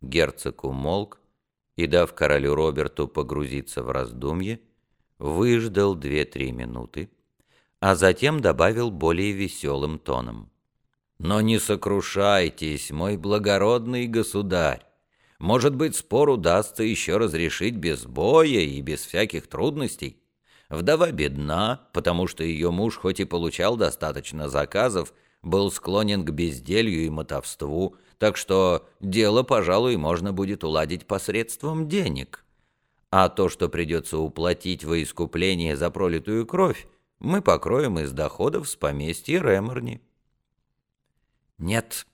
Герцог умолк и, дав королю Роберту погрузиться в раздумье, выждал две-три минуты, а затем добавил более веселым тоном. «Но не сокрушайтесь, мой благородный государь. Может быть, спор удастся еще разрешить без боя и без всяких трудностей. Вдова бедна, потому что ее муж, хоть и получал достаточно заказов, был склонен к безделью и мотовству, так что дело, пожалуй, можно будет уладить посредством денег. А то, что придется уплатить во искупление за пролитую кровь, мы покроем из доходов с поместья Реморни. «Нет,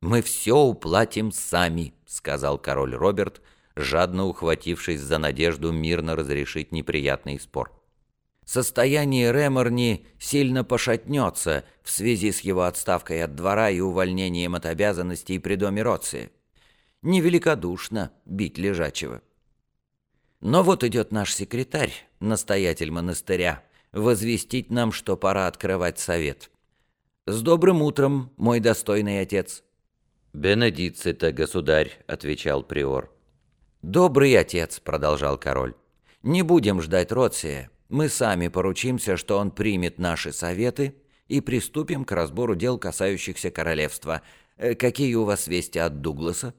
мы все уплатим сами», — сказал король Роберт, жадно ухватившись за надежду мирно разрешить неприятный спор состояние Реморни сильно пошатнется в связи с его отставкой от двора и увольнением от обязанностей при доме Роции. Невеликодушно бить лежачего. Но вот идет наш секретарь, настоятель монастыря, возвестить нам, что пора открывать совет. «С добрым утром, мой достойный отец!» «Бенедиците, государь», — отвечал приор. «Добрый отец», — продолжал король, — «не будем ждать Роция. Мы сами поручимся, что он примет наши советы и приступим к разбору дел, касающихся королевства. Э, какие у вас вести от Дугласа?»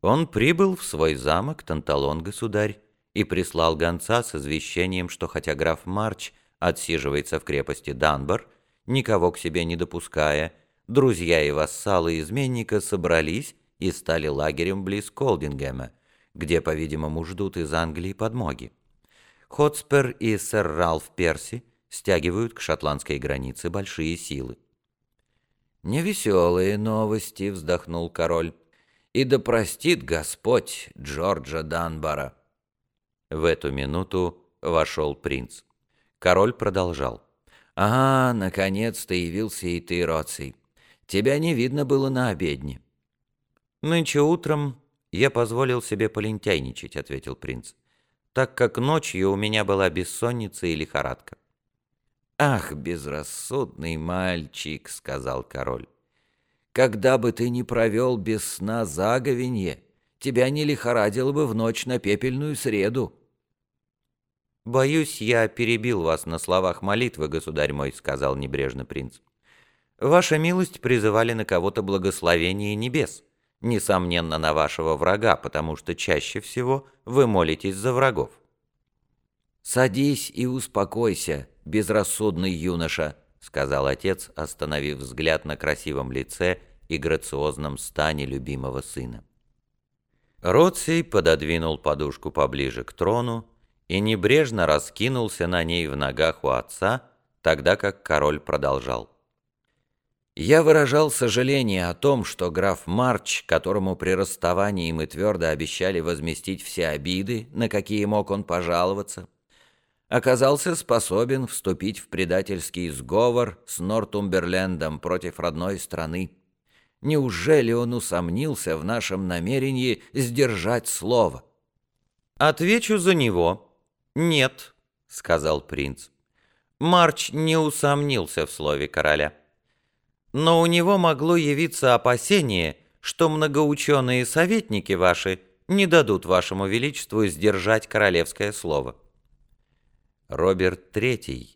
Он прибыл в свой замок, Танталон, государь, и прислал гонца с извещением, что хотя граф Марч отсиживается в крепости Данбар, никого к себе не допуская, друзья и вассалы изменника собрались и стали лагерем близ Колдингема, где, по-видимому, ждут из Англии подмоги. Хотспер и сэр Ралф Перси стягивают к шотландской границе большие силы. «Невеселые новости», — вздохнул король. «И да простит Господь Джорджа Данбара». В эту минуту вошел принц. Король продолжал. «А, наконец-то явился и ты, Роций. Тебя не видно было на обедне». «Нынче утром я позволил себе полентяйничать», — ответил принц так как ночью у меня была бессонница и лихорадка. «Ах, безрассудный мальчик!» — сказал король. «Когда бы ты не провел без сна заговенье, тебя не лихорадило бы в ночь на пепельную среду». «Боюсь, я перебил вас на словах молитвы, государь мой», — сказал небрежно принц. «Ваша милость призывали на кого-то благословение небес несомненно, на вашего врага, потому что чаще всего вы молитесь за врагов. «Садись и успокойся, безрассудный юноша», — сказал отец, остановив взгляд на красивом лице и грациозном стане любимого сына. Роций пододвинул подушку поближе к трону и небрежно раскинулся на ней в ногах у отца, тогда как король продолжал. Я выражал сожаление о том, что граф Марч, которому при расставании мы твердо обещали возместить все обиды, на какие мог он пожаловаться, оказался способен вступить в предательский сговор с Нортумберлендом против родной страны. Неужели он усомнился в нашем намерении сдержать слово? «Отвечу за него. Нет», — сказал принц. Марч не усомнился в слове короля но у него могло явиться опасение, что многоученые советники ваши не дадут вашему величеству сдержать королевское слово. Роберт III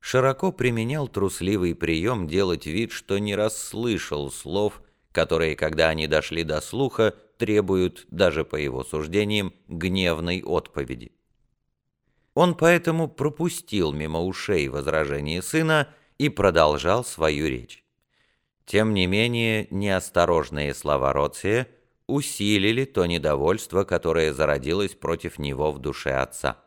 широко применял трусливый прием делать вид, что не расслышал слов, которые, когда они дошли до слуха, требуют, даже по его суждениям, гневной отповеди. Он поэтому пропустил мимо ушей возражение сына и продолжал свою речь. Тем не менее, неосторожные слова Роция усилили то недовольство, которое зародилось против него в душе отца.